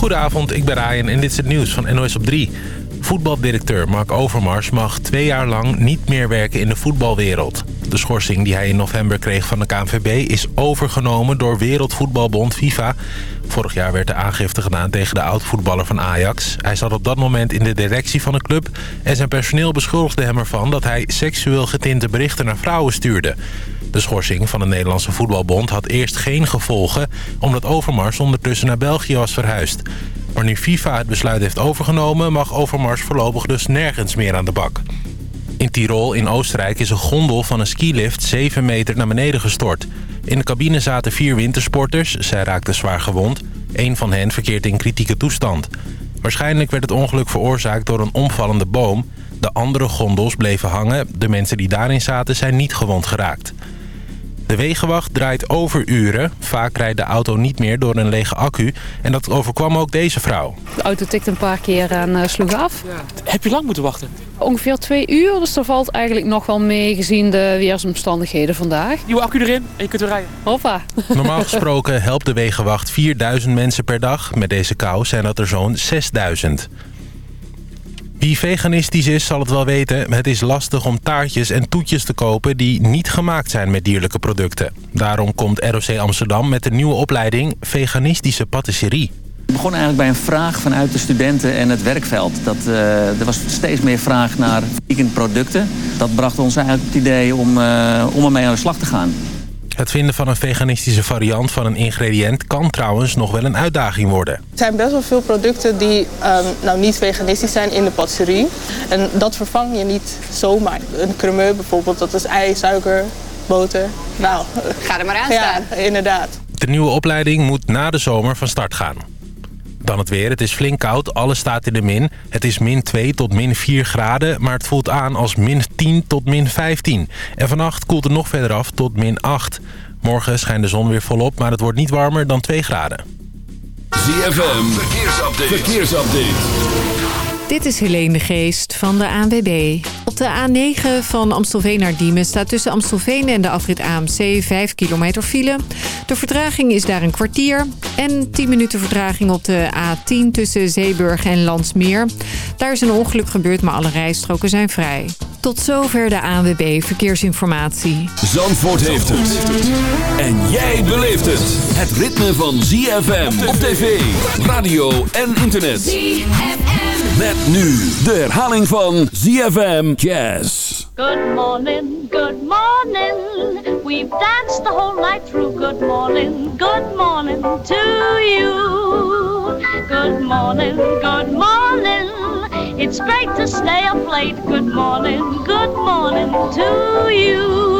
Goedenavond, ik ben Ryan en dit is het nieuws van NOS op 3. Voetbaldirecteur Mark Overmars mag twee jaar lang niet meer werken in de voetbalwereld. De schorsing die hij in november kreeg van de KNVB is overgenomen door Wereldvoetbalbond FIFA. Vorig jaar werd de aangifte gedaan tegen de oud-voetballer van Ajax. Hij zat op dat moment in de directie van de club... en zijn personeel beschuldigde hem ervan dat hij seksueel getinte berichten naar vrouwen stuurde. De schorsing van de Nederlandse Voetbalbond had eerst geen gevolgen... omdat Overmars ondertussen naar België was verhuisd. Maar nu FIFA het besluit heeft overgenomen... mag Overmars voorlopig dus nergens meer aan de bak. In Tirol in Oostenrijk is een gondel van een skilift 7 meter naar beneden gestort. In de cabine zaten vier wintersporters. Zij raakten zwaar gewond. Eén van hen verkeert in kritieke toestand. Waarschijnlijk werd het ongeluk veroorzaakt door een omvallende boom. De andere gondels bleven hangen. De mensen die daarin zaten zijn niet gewond geraakt. De wegenwacht draait overuren. Vaak rijdt de auto niet meer door een lege accu. En dat overkwam ook deze vrouw. De auto tikte een paar keer en uh, sloeg af. Heb je lang moeten wachten? Ongeveer twee uur, dus dat valt eigenlijk nog wel mee gezien de weersomstandigheden vandaag. Nieuwe accu erin en je kunt weer rijden. Hoppa. Normaal gesproken helpt de wegenwacht 4000 mensen per dag. Met deze kou zijn dat er zo'n 6000. Wie veganistisch is zal het wel weten. Het is lastig om taartjes en toetjes te kopen die niet gemaakt zijn met dierlijke producten. Daarom komt ROC Amsterdam met de nieuwe opleiding Veganistische Patisserie. Het begon eigenlijk bij een vraag vanuit de studenten en het werkveld. Dat, uh, er was steeds meer vraag naar vegan producten. Dat bracht ons eigenlijk op het idee om, uh, om ermee aan de slag te gaan. Het vinden van een veganistische variant van een ingrediënt kan trouwens nog wel een uitdaging worden. Er zijn best wel veel producten die um, nou niet veganistisch zijn in de patisserie. En dat vervang je niet zomaar. Een cremeux bijvoorbeeld, dat is ei, suiker, boter. Nou, ga er maar aan staan. Ja, inderdaad. De nieuwe opleiding moet na de zomer van start gaan. Dan het weer. Het is flink koud. Alles staat in de min. Het is min 2 tot min 4 graden. Maar het voelt aan als min 10 tot min 15. En vannacht koelt het nog verder af tot min 8. Morgen schijnt de zon weer volop. Maar het wordt niet warmer dan 2 graden. ZFM. Verkeersupdate. Verkeersupdate. Dit is Helene de Geest van de ANWB. Op de A9 van Amstelveen naar Diemen staat tussen Amstelveen en de afrit AMC 5 kilometer file. De vertraging is daar een kwartier. En 10 minuten vertraging op de A10 tussen Zeeburg en Landsmeer. Daar is een ongeluk gebeurd, maar alle rijstroken zijn vrij. Tot zover de ANWB Verkeersinformatie. Zandvoort heeft het. En jij beleeft het. Het ritme van ZFM op tv, radio en internet. ZFM. Met nu de herhaling van ZFM Jazz. Good morning, good morning. We've danced the whole night through. Good morning, good morning to you. Good morning, good morning. It's great to stay up late. Good morning, good morning to you.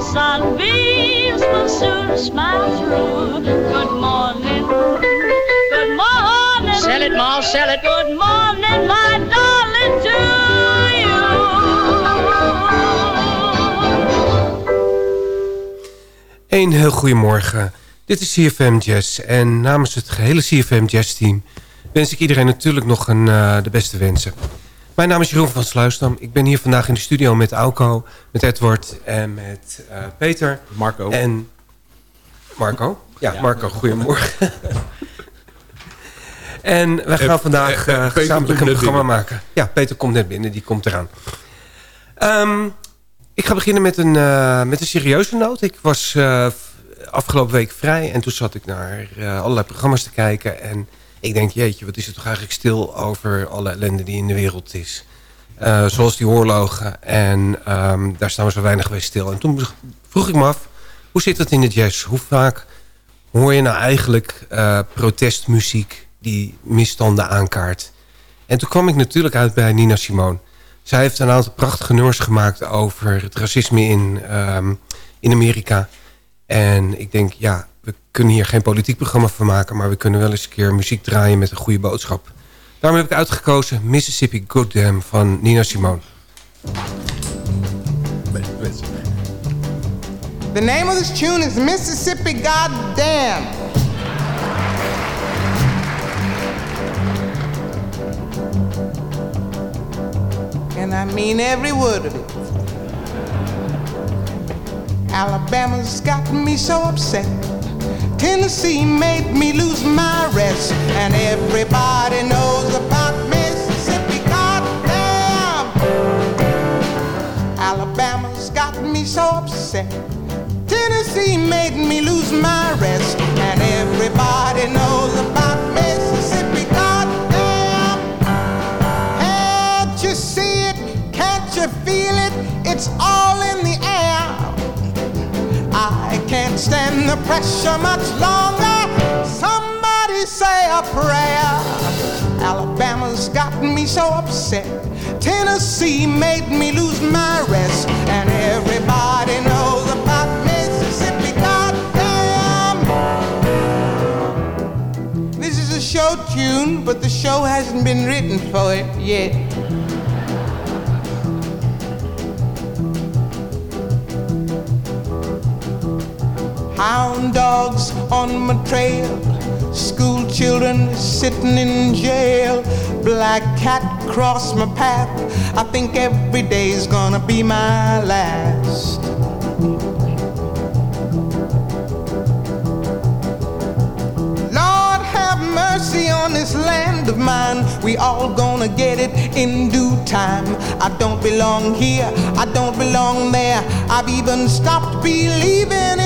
Sunbeams will soon smile through. Good morning. Good morning. Sell it, Ma, sell it. Good morning, my darling, to Een heel goedemorgen. Dit is CFM Jazz en namens het gehele CFM Jazz team... wens ik iedereen natuurlijk nog een, uh, de beste wensen. Mijn naam is Jeroen van Sluisdam. Ik ben hier vandaag in de studio met Auko, met Edward en met uh, Peter. Marco. En Marco? Ja, ja. Marco, goedemorgen. en wij gaan vandaag uh, gezamenlijk een programma binnen. maken. Ja, Peter komt net binnen, die komt eraan. Um, ik ga beginnen met een, uh, met een serieuze noot. Ik was afgelopen week vrij en toen zat ik naar allerlei programma's te kijken. En ik denk, jeetje, wat is het toch eigenlijk stil over alle ellende die in de wereld is. zoals die oorlogen. En um, daar staan we zo weinig bij stil. En toen vroeg ik me af, hoe zit het in de jazz? Hoe vaak hoor je nou eigenlijk protestmuziek die misstanden aankaart? En toen kwam ik natuurlijk uit bij Nina Simone. Zij heeft een aantal prachtige nummers gemaakt over het racisme in, um, in Amerika. En ik denk, ja, we kunnen hier geen politiek programma van maken... maar we kunnen wel eens een keer muziek draaien met een goede boodschap. Daarom heb ik uitgekozen Mississippi Goddamn van Nina Simone. The name of this tune is Mississippi Goddamn. and I mean every word of it. Alabama's got me so upset. Tennessee made me lose my rest, and everybody knows about Mississippi. Goddamn! Alabama's got me so upset. Tennessee made me lose my rest, and everybody knows about Mississippi. Stand the pressure much longer. Somebody say a prayer. Alabama's got me so upset. Tennessee made me lose my rest. And everybody knows about Mississippi. Goddamn! This is a show tune, but the show hasn't been written for it yet. Hound dogs on my trail, school children sitting in jail, black cat cross my path. I think every day's gonna be my last. Lord, have mercy on this land of mine. We all gonna get it in due time. I don't belong here, I don't belong there. I've even stopped believing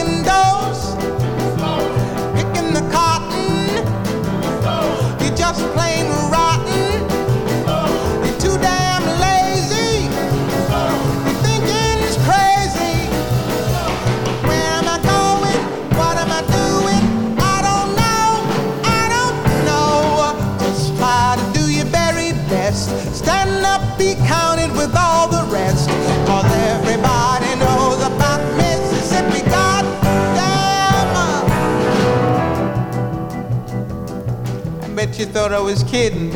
You thought I was kidding?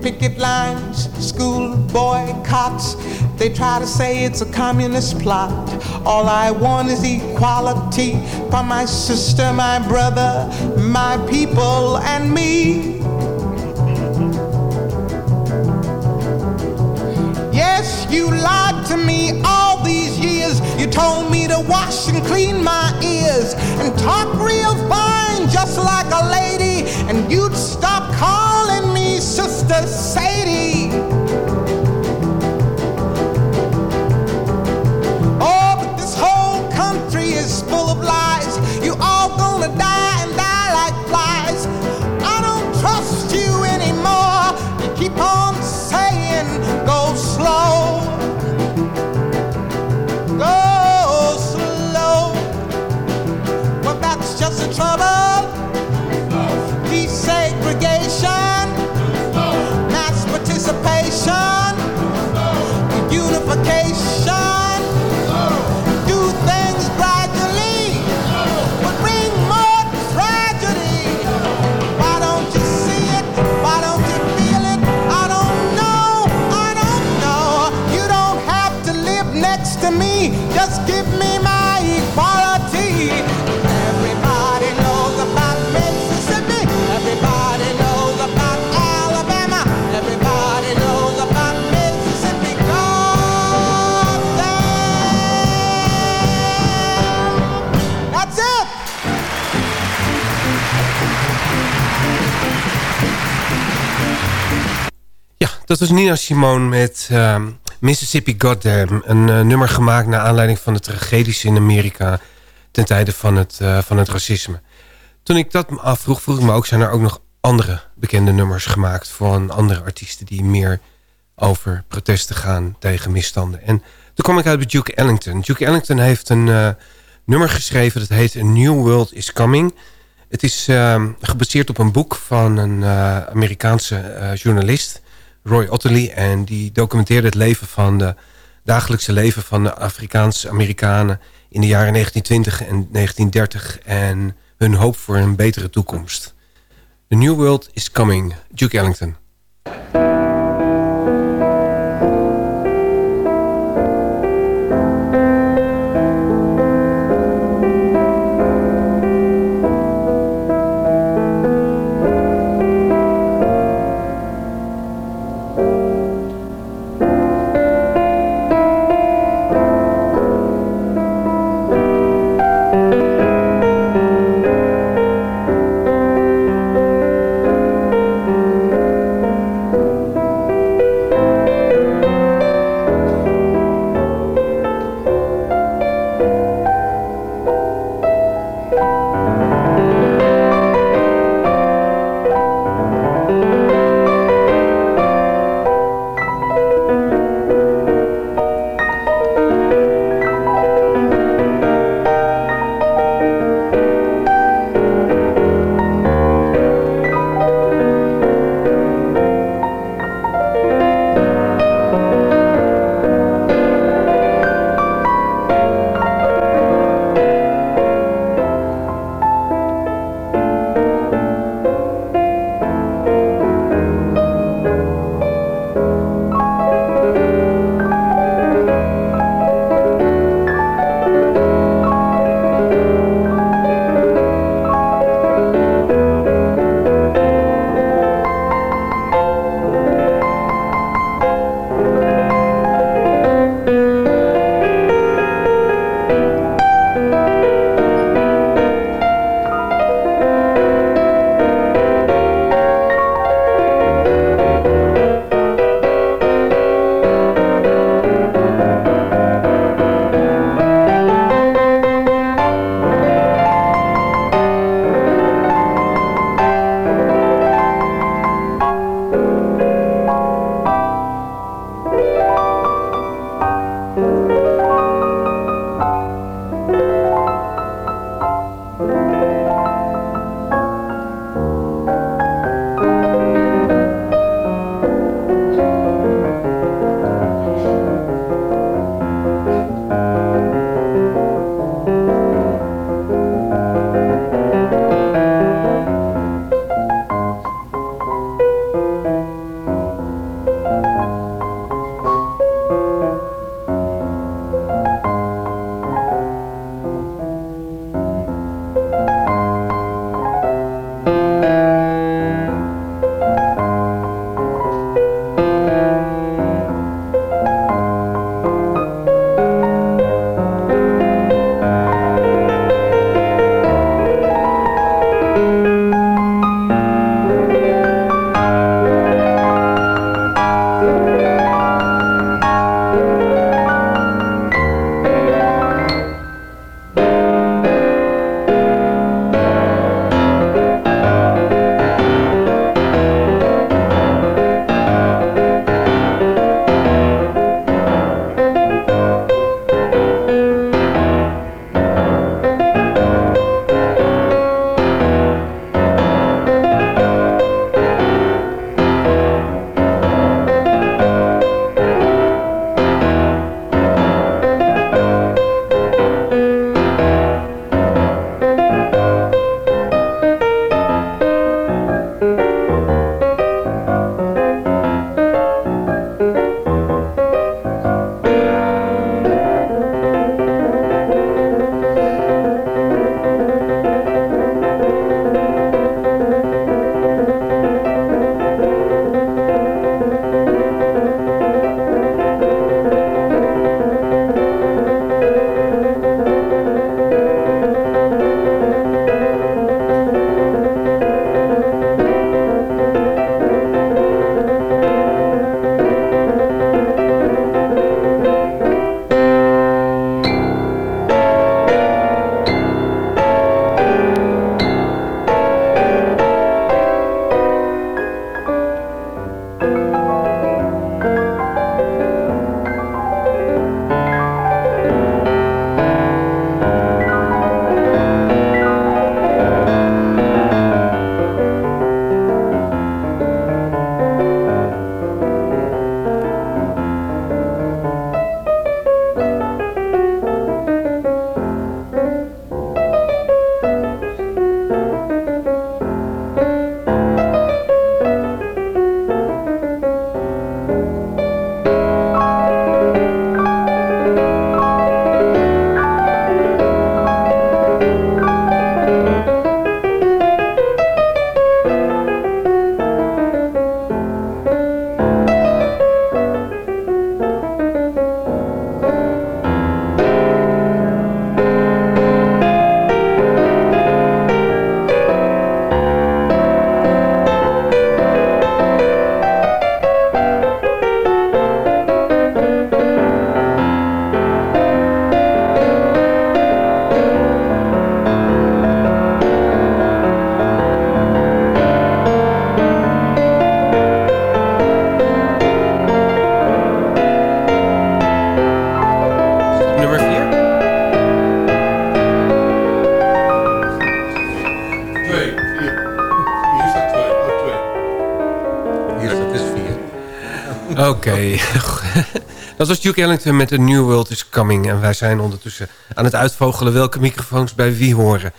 Picket lines, school boycotts. They try to say it's a communist plot. All I want is equality for my sister, my brother, my people, and me. Yes, you lied to me all these years. You told me to wash and clean my ears and talk real fine, just like a lady. And you'd dat was Nina Simone met ehm, Mississippi Goddamn. Een eh, nummer gemaakt naar aanleiding van de tragedies in Amerika... ten tijde van het, eh, van het racisme. Toen ik dat afvroeg, vroeg ik me ook... zijn er ook nog andere bekende nummers gemaakt... van andere artiesten die meer over protesten gaan tegen misstanden. En toen kwam ik uit bij Duke Ellington. Duke Ellington heeft een eh, nummer geschreven... dat heet A New World is Coming... Het is ehm, gebaseerd op een boek van een Amerikaanse journalist, Roy Otterly. En die documenteerde het leven van de dagelijkse leven van de Afrikaanse Amerikanen in de jaren 1920 en 1930 en hun hoop voor een betere toekomst. The New World is Coming, Duke Ellington. Dat was Duke Ellington met The New World is Coming. En wij zijn ondertussen aan het uitvogelen welke microfoons bij wie horen.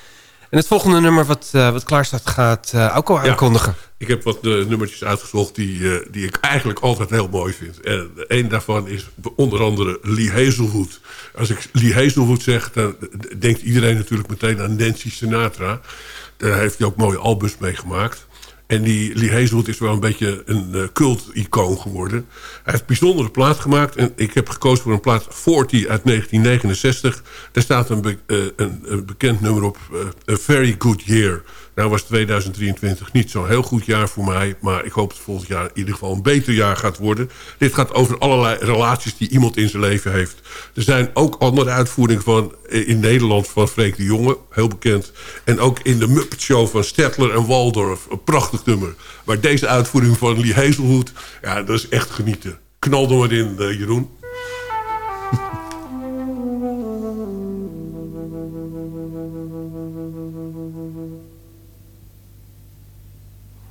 En het volgende nummer wat, uh, wat klaar staat gaat uh, ook aankondigen. Ja, ik heb wat uh, nummertjes uitgezocht die, uh, die ik eigenlijk altijd heel mooi vind. En een daarvan is onder andere Lee Hazelwood. Als ik Lee Hazelwood zeg, dan denkt iedereen natuurlijk meteen aan Nancy Sinatra. Daar heeft hij ook mooie albums mee gemaakt. En die Lee is wel een beetje een uh, cult-icoon geworden. Hij heeft bijzondere plaat gemaakt. En ik heb gekozen voor een plaat 40 uit 1969. Daar staat uh, een, een, bekend nummer op. Uh, A Very Good Year. Nou was 2023 niet zo'n heel goed jaar voor mij. Maar ik hoop dat volgend jaar in ieder geval een beter jaar gaat worden. Dit gaat over allerlei relaties die iemand in zijn leven heeft. Er zijn ook andere uitvoeringen van in Nederland van Freek de Jonge. Heel bekend. En ook in de Muppet Show van Stettler en Waldorf. Een prachtig nummer. Maar deze uitvoering van Lee Hazelwood. Ja, dat is echt genieten. Knal er maar in, uh, Jeroen.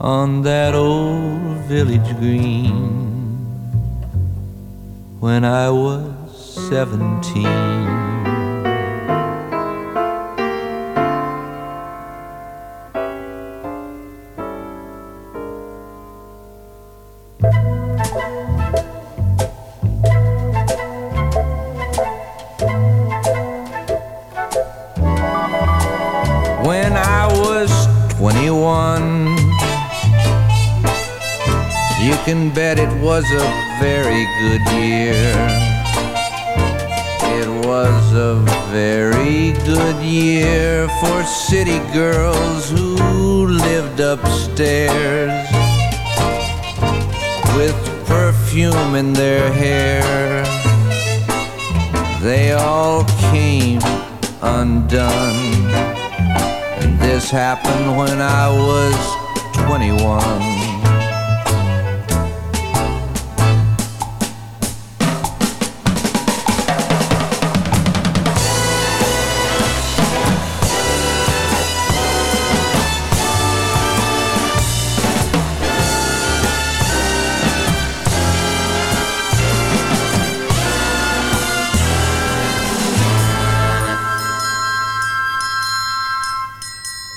on that old village green when I was seventeen.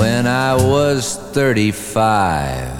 when I was 35.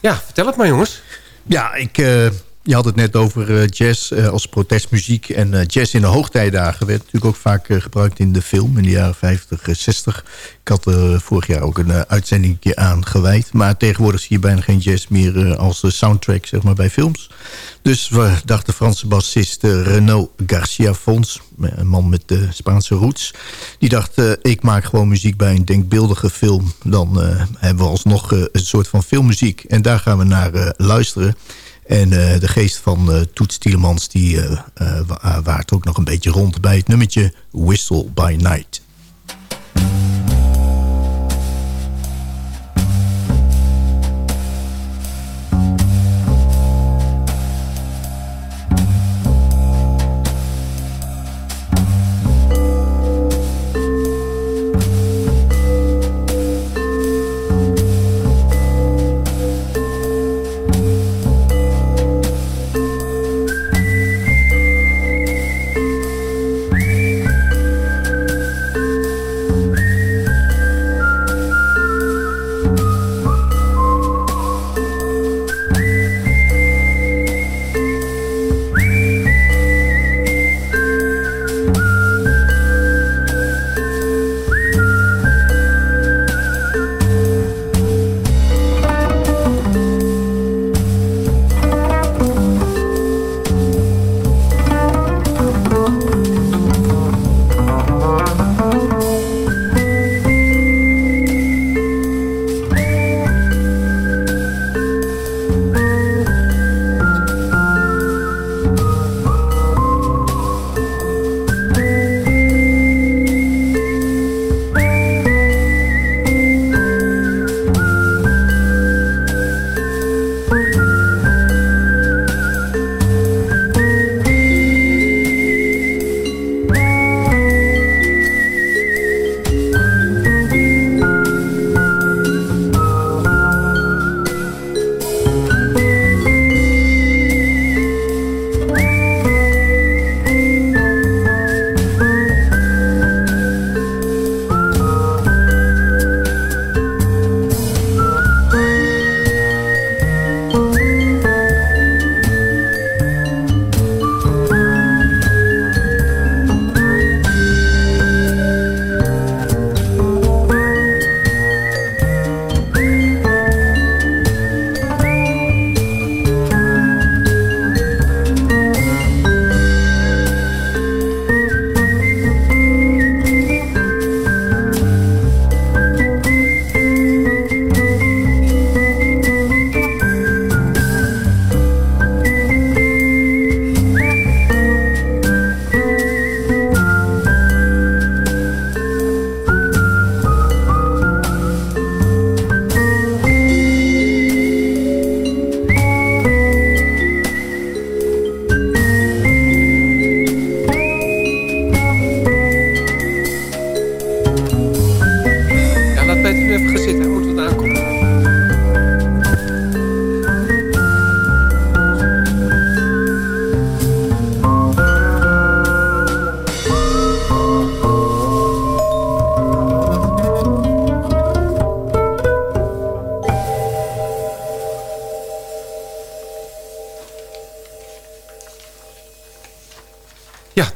Ja, vertel het maar jongens. Ja, ik, uh, je had het net over uh, jazz uh, als protestmuziek. En jazz in de hoogtijdagen werd natuurlijk ook vaak gebruikt in de film in de jaren 50, 60. Ik had vorig jaar ook een uitzending aan gewijd. Maar tegenwoordig zie je bijna geen jazz meer als soundtrack zeg maar, bij films. Dus we dacht de Franse bassist Renaud Garcia Fons, een man met de Spaanse roots... die dacht, ik maak gewoon muziek bij een denkbeeldige film. Dan hebben we alsnog een soort van filmmuziek. En daar gaan we naar luisteren. En de geest van Toets Tielemans die waart ook nog een beetje rond... bij het nummertje Whistle by Night.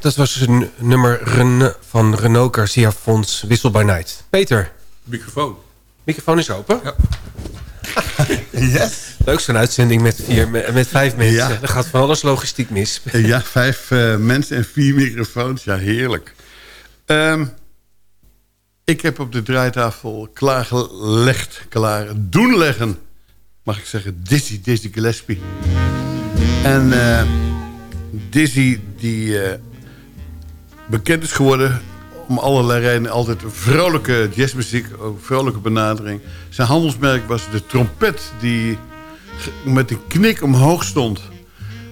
Dat was een nummer van Renault Garcia Fons, Whistle by Night. Peter. Microfoon. Microfoon is open. Ja. yes. Leuk zo'n uitzending met, vier, met vijf mensen. Ja. Er gaat van alles logistiek mis. Ja, vijf uh, mensen en vier microfoons. Ja, heerlijk. Um, ik heb op de draaitafel klaargelegd, klaar doen leggen. Mag ik zeggen, Dizzy, Dizzy Gillespie. En uh, Dizzy, die... Uh, bekend is geworden om allerlei redenen altijd vrolijke jazzmuziek, ook vrolijke benadering. Zijn handelsmerk was de trompet die met een knik omhoog stond.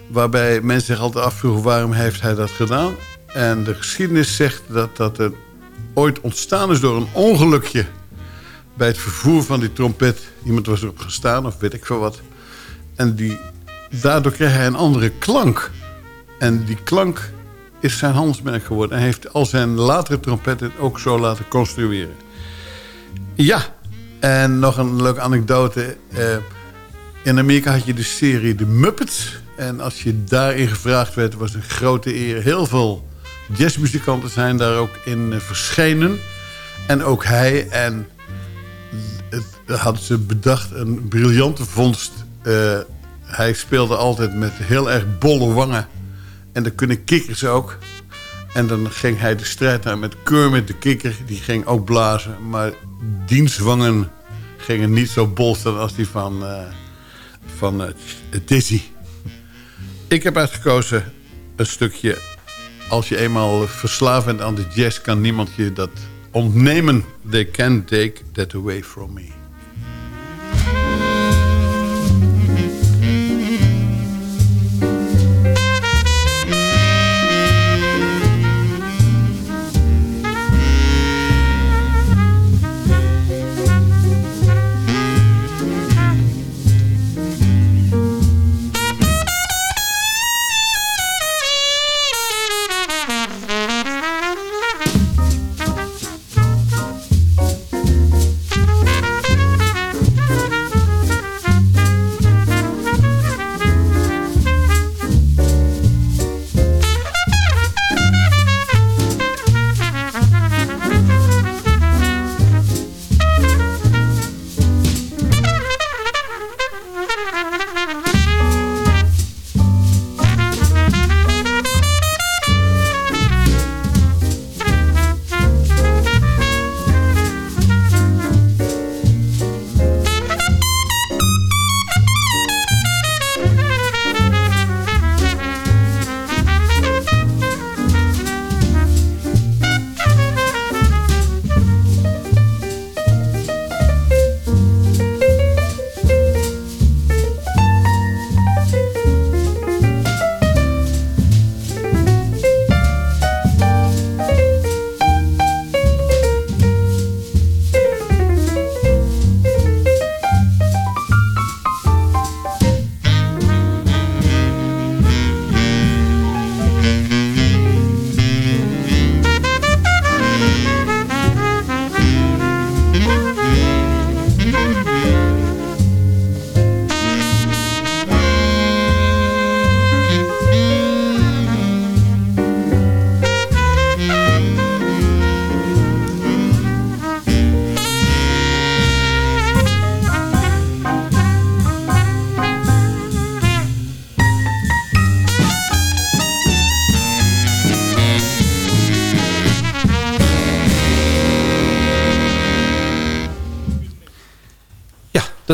Waarbij mensen zich altijd afvroegen waarom heeft hij dat gedaan. En de geschiedenis zegt dat dat er ooit ontstaan is door een ongelukje. Bij het vervoer van die trompet. Iemand was erop gestaan of weet ik veel wat. En die, daardoor kreeg hij een andere klank. En die klank is zijn handelsmerk geworden. En heeft al zijn latere trompetten ook zo laten construeren. Ja, en nog een leuke anekdote. Uh, In Amerika had je de serie The Muppets. En als je daarin gevraagd werd, was een grote eer. Heel veel jazzmuzikanten zijn daar ook in verschenen. En ook hij. En het, hadden ze bedacht, een briljante vondst. hij speelde altijd met heel erg bolle wangen. En dan kunnen kikkers ook. En dan ging hij de strijd aan met Kermit de kikker. Die ging ook blazen. Maar dienstwangen gingen niet zo bol staan als die van, uh, van Dizzy. Ik heb uitgekozen een stukje... Als je eenmaal verslaafd bent aan de jazz... kan niemand je dat ontnemen. They can't take that away from me.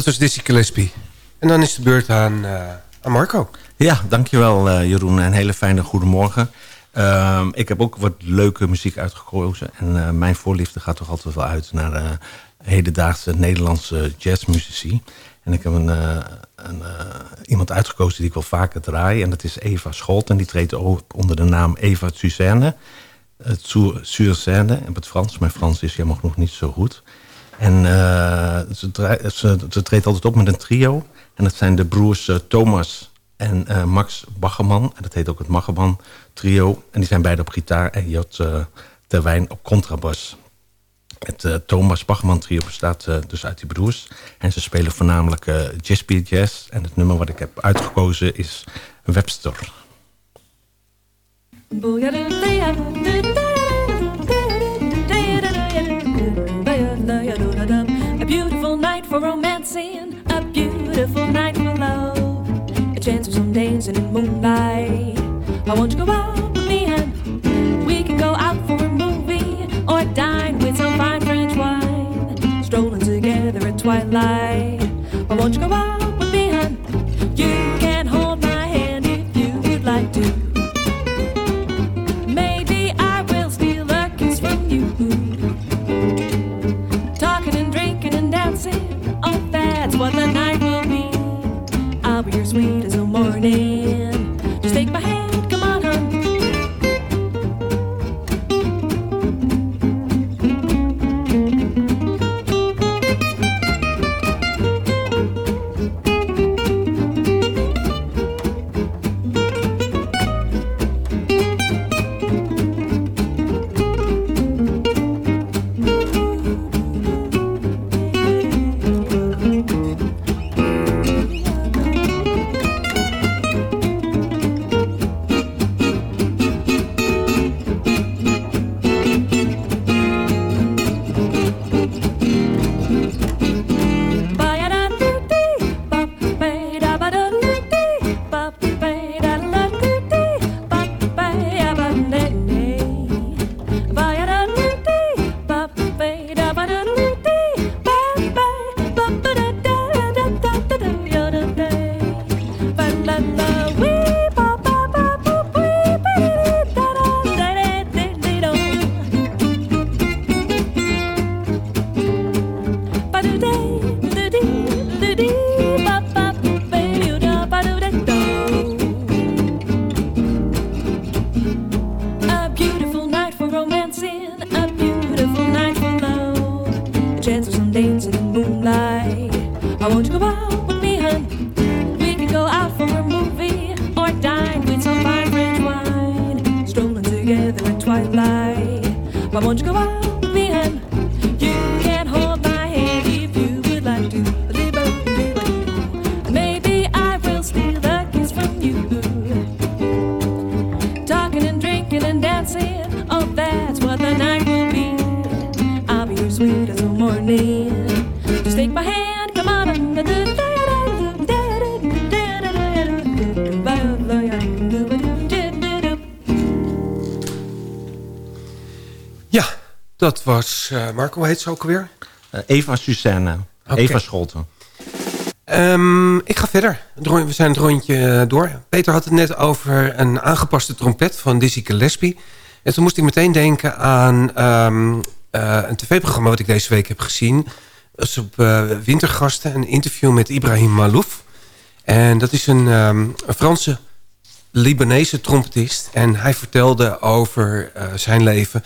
Was Dizzy Gillespie. En dan is de beurt aan, aan Marco. Ja, dankjewel uh, Jeroen. Een hele fijne goedemorgen. Uh, ik heb ook wat leuke muziek uitgekozen. En uh, mijn voorliefde gaat toch altijd wel uit naar hedendaagse Nederlandse jazzmuzici. En ik heb een, een iemand uitgekozen die ik wel vaker draai. En dat is Eva Scholt. En die treedt op onder de naam Eva Suzanne. Suzanne in het Frans. Mijn Frans is jammer genoeg niet zo goed. En uh, ze, ze, ze, treedt altijd op met een trio. En dat zijn de broers uh, Thomas en uh, Max Baggerman. En dat heet ook het Baggerman trio. En die zijn beide op gitaar en Jot Terwijn op contrabas. Het Thomas Baggerman trio bestaat dus uit die broers. En ze spelen voornamelijk jazzbeat jazz. En het nummer wat ik heb uitgekozen is Webster. For romancing, a beautiful night for love. A chance of some dancing in moonlight. I want you go out with me and we can go out for a movie or dine with some fine French wine. Strolling together at twilight. I want you go out I want you to go was... eh, Marco, hoe heet ze ook alweer? Eh, Eva Suzanne. Eva Scholten. Ehm, ik ga verder. We zijn het rondje eh, door. Peter had het net over een aangepaste trompet van Dizzy Gillespie. En toen moest ik meteen denken aan ehm, eh, een tv-programma... wat ik deze week heb gezien. Dat is op Wintergasten, een interview met Ibrahim Malouf. En dat is een, ehm, een Franse Libanese trompetist. En hij vertelde over zijn leven.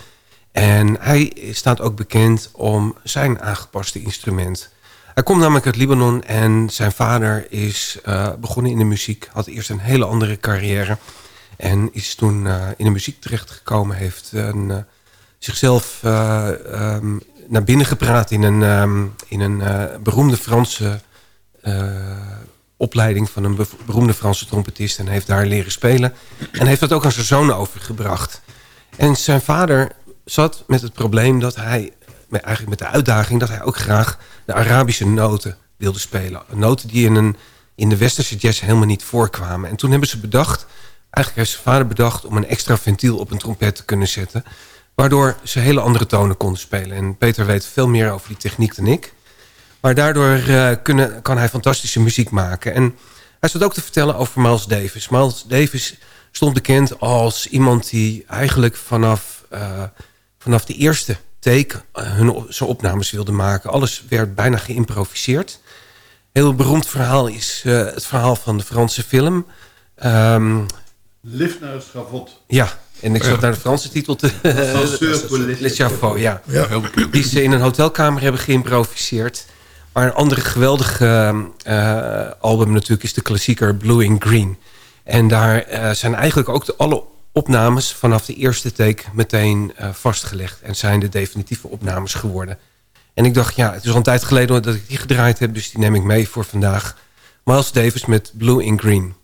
En hij staat ook bekend om zijn aangepaste instrument. Hij komt namelijk uit Libanon en zijn vader is eh, begonnen in de muziek. Had eerst een hele andere carrière. En is toen eh, in de muziek terechtgekomen. Heeft eh, zichzelf eh, ehm, naar binnen gepraat in een, ehm, in een beroemde Franse opleiding van een beroemde Franse trompetist. En heeft daar leren spelen. En heeft dat ook aan zijn zoon overgebracht. En zijn vader zat met het probleem dat hij... eigenlijk met de uitdaging dat hij ook graag de Arabische noten wilde spelen. Noten die in, een, in de westerse jazz helemaal niet voorkwamen. En toen hebben ze bedacht... Eigenlijk heeft zijn vader bedacht om een extra ventiel op een trompet te kunnen zetten. Waardoor ze hele andere tonen konden spelen. En Peter weet veel meer over die techniek dan ik. Maar daardoor eh, kunnen, kan hij fantastische muziek maken. En hij zat ook te vertellen over Miles Davis. Miles Davis stond bekend als iemand die eigenlijk vanaf, eh, vanaf de eerste take eh, hun, zijn opnames wilde maken. Alles werd bijna geïmproviseerd. Heel beroemd verhaal is eh, het verhaal van de Franse film. Ehm, Lift naar het schavot. ja, en ik zat naar de Franse titel te... Ascenseur pour les Le Chapeau, ja. Ja. Die ze in een hotelkamer hebben geïmproviseerd. Maar een andere geweldige eh, album natuurlijk is de klassieker Blue in Green. En daar zijn eigenlijk ook de, alle opnames vanaf de eerste take meteen eh, vastgelegd. En zijn de definitieve opnames geworden. En ik dacht, ja, het is al een tijd geleden dat ik die gedraaid heb. Dus die neem ik mee voor vandaag. Miles Davis met Blue in Green.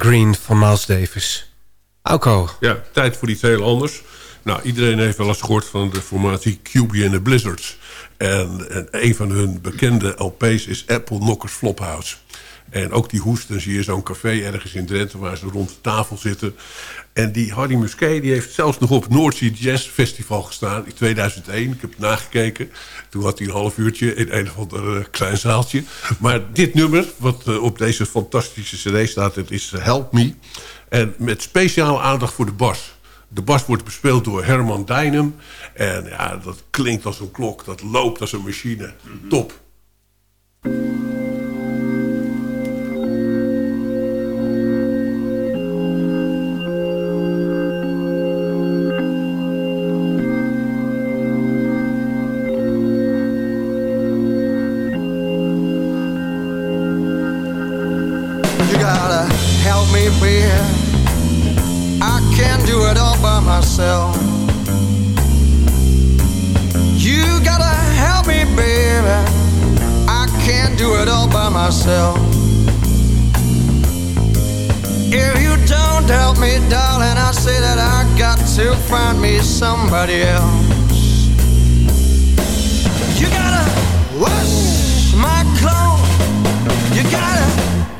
Green van Miles Davis. Auko. Ja, tijd voor iets heel anders. Nou, iedereen heeft wel eens gehoord van de formatie QB en de Blizzards. En, en een van hun bekende LP's is Apple Knockers Flophouse. En ook die hoesten zie je zo'n café ergens in Drenthe... waar ze rond de tafel zitten. En die Harry Musquet die heeft zelfs nog op het Noordzee Jazz Festival gestaan in 2001. Ik heb nagekeken. Toen had hij een half uurtje in een of ander uh, klein zaaltje. Maar dit nummer, wat uh, op deze fantastische cd staat... het is Help Me. En met speciale aandacht voor de bas. De bas wordt bespeeld door Herman Dijnem. En ja, dat klinkt als een klok. Dat loopt als een machine. Top. You gotta help me, baby. I can't do it all by myself. If you don't help me, darling, I say that I got to find me somebody else. You gotta wash my clothes. You gotta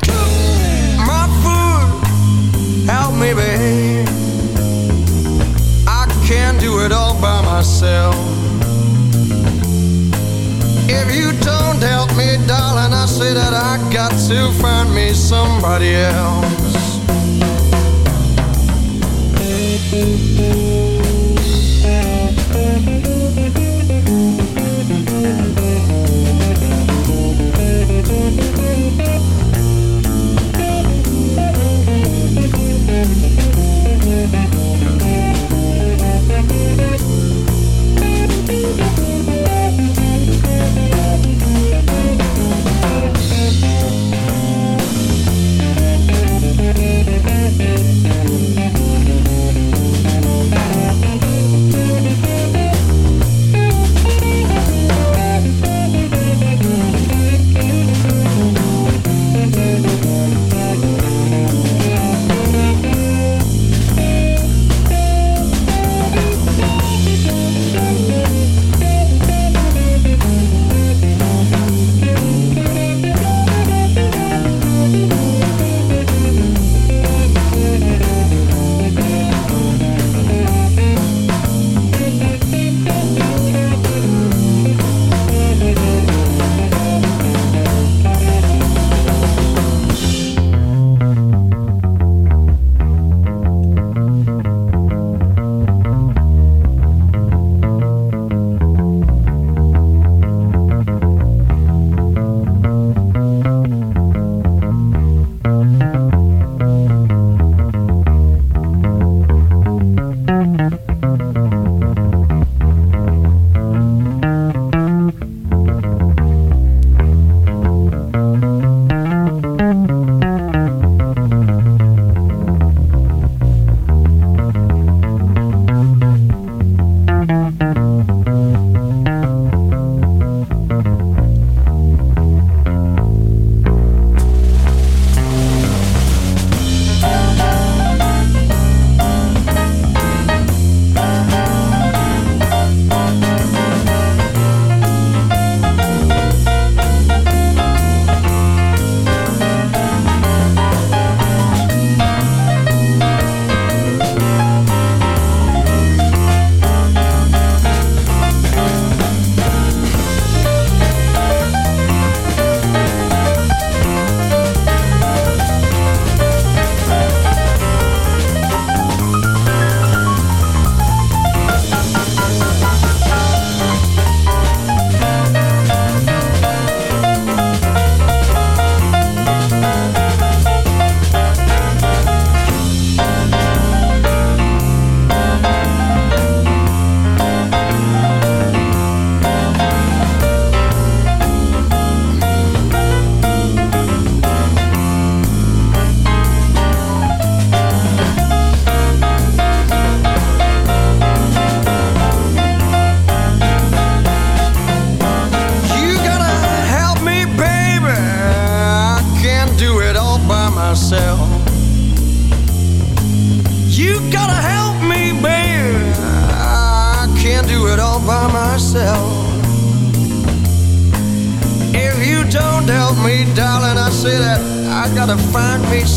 cook my food. Help me, babe. I can't do it all by myself. If you don't help me, darling, I say that I got to find me somebody else.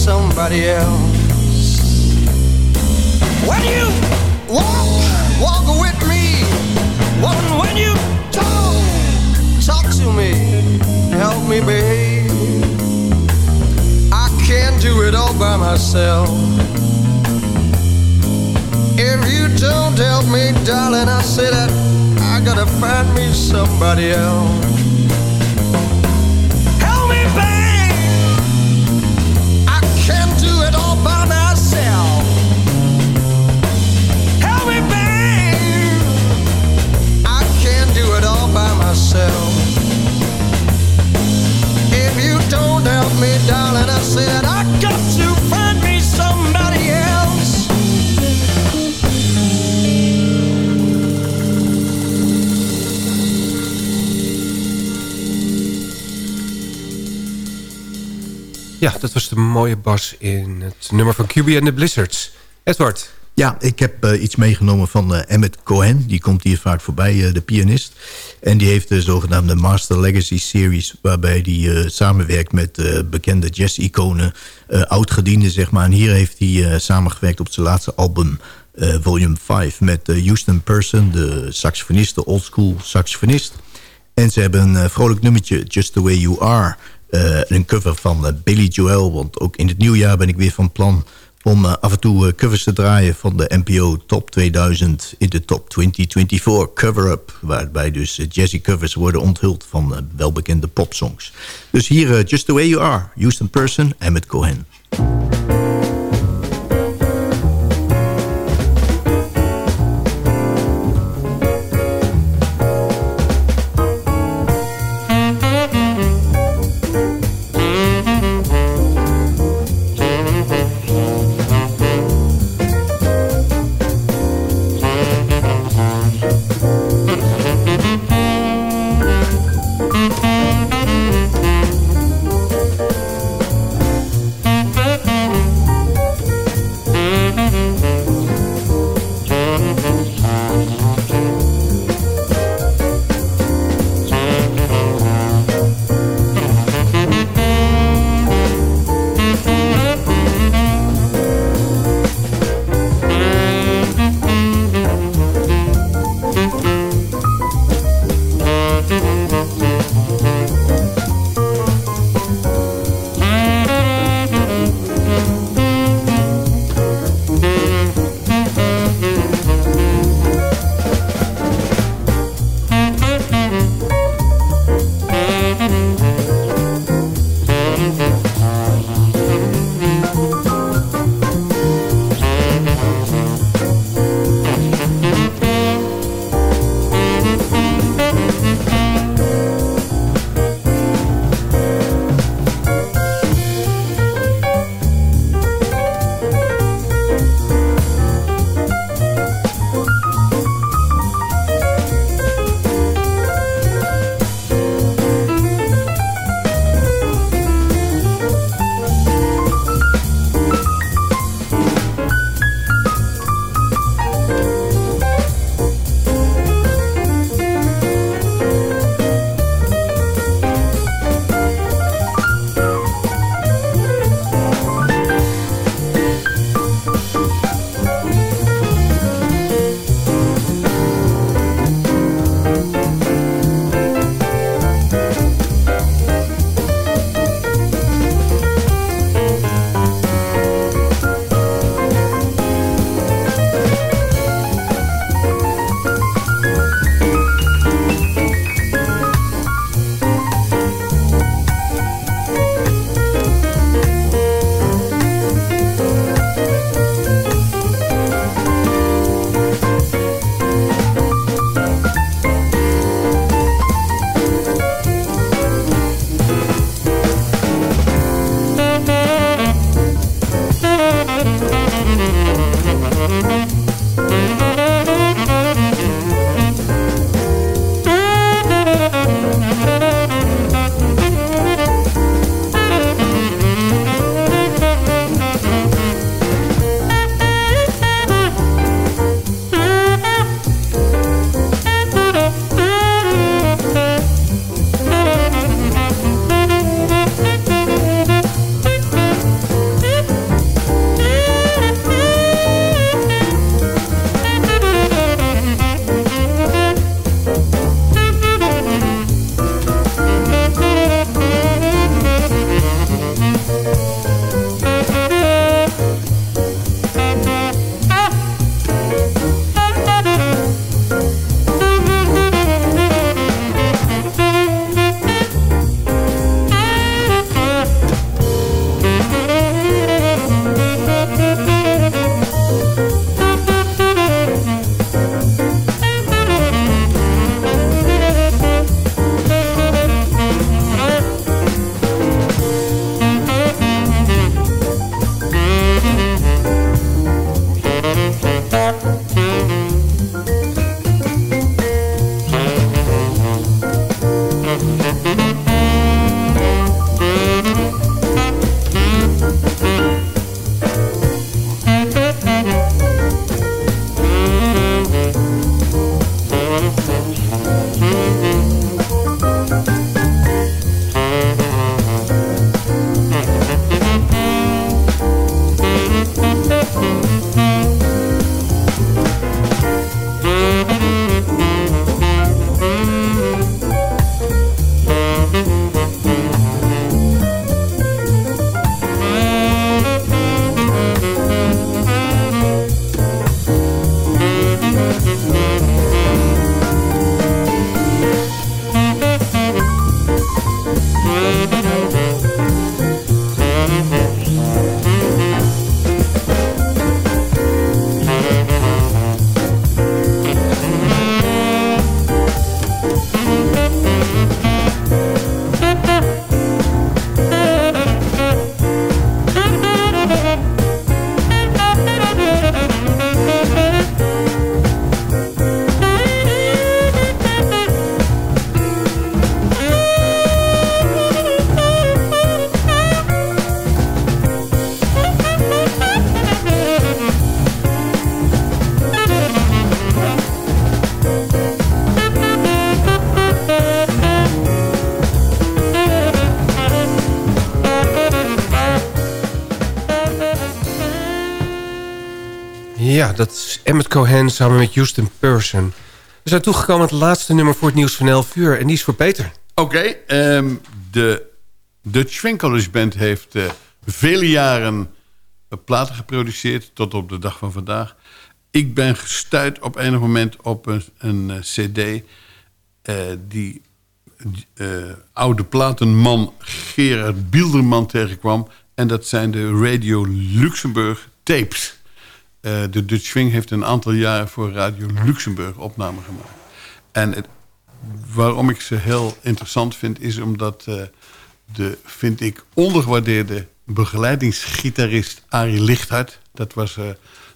Somebody else. When you walk, walk with me. When, when you talk, talk to me. Help me, babe. I can't do it all by myself. If you don't help me, darling, I say that I gotta find me somebody else. Ja, dat was de mooie bas in het nummer van QB en de Blizzards. Edward. Ja, ik heb uh, iets meegenomen van uh, Emmett Cohen. Die komt hier vaak voorbij, uh, de pianist. En die heeft de zogenaamde Master Legacy Series... waarbij hij samenwerkt met bekende jazz-iconen, oud-gedienden, zeg maar. En hier heeft hij samengewerkt op zijn laatste album... Volume 5 met Houston Person, de saxofonist, de oldschool saxofonist. En ze hebben een vrolijk nummertje, Just The Way You Are... een cover van Billy Joel, want ook in het nieuwjaar ben ik weer van plan om uh, af en toe covers te draaien van de NPO Top 2000 in de Top 2024 cover-up. Waarbij dus jazzy covers worden onthuld van welbekende popsongs. Dus hier Just The Way You Are, Houston Person, Emmett Cohen. Dat is Emmett Cohen samen met Houston Person. We zijn toegekomen aan het laatste nummer voor het nieuws van 11 uur. En die is voor Peter. Oké, ehm, de Dutch Band heeft uh, vele jaren platen geproduceerd... tot op de dag van vandaag. Ik ben gestuurd op enig moment op een, een uh, cd... Die oude platenman Gerard Bielderman tegenkwam... en dat zijn de Radio Luxemburg tapes... Uh, de Dutch Swing heeft een aantal jaar voor Radio Luxemburg opnamen gemaakt. En waarom ik ze heel interessant vind... is omdat uh, de, vind ik, ondergewaardeerde begeleidingsgitarist Arie Lichthart... dat was uh,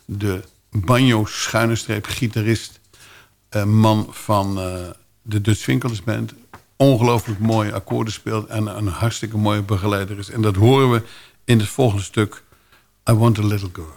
de banjo-schuine-streep-gitarist... man van de Dutch Winkelers Band... ongelooflijk mooie akkoorden speelt... en een hartstikke mooie begeleider is. En dat horen we in het volgende stuk... I Want a Little Girl.